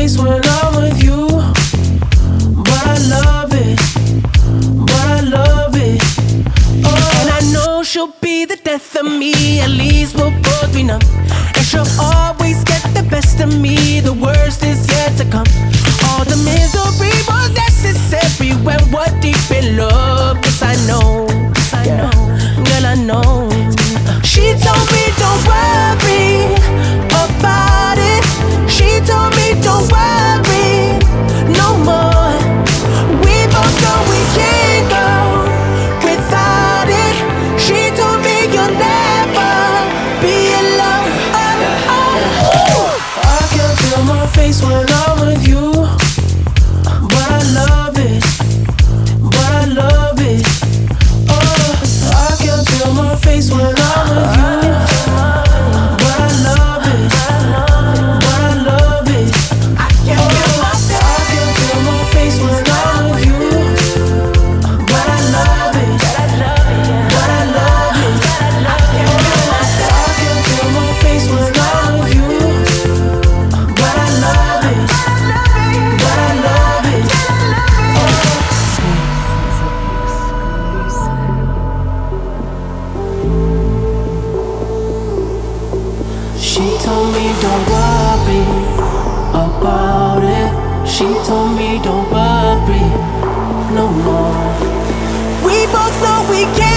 face when I'm with you, but I love it, but I love it. Oh, and I know she'll be the death of me. At least we'll both be numb. And she'll always get the best of me. The worst is yet to come. All the misery was necessary when we're deep in love. Yes, I know. I know. Girl, I know. She told me don't worry told me don't worry about it. She told me don't worry no more. We both know we can't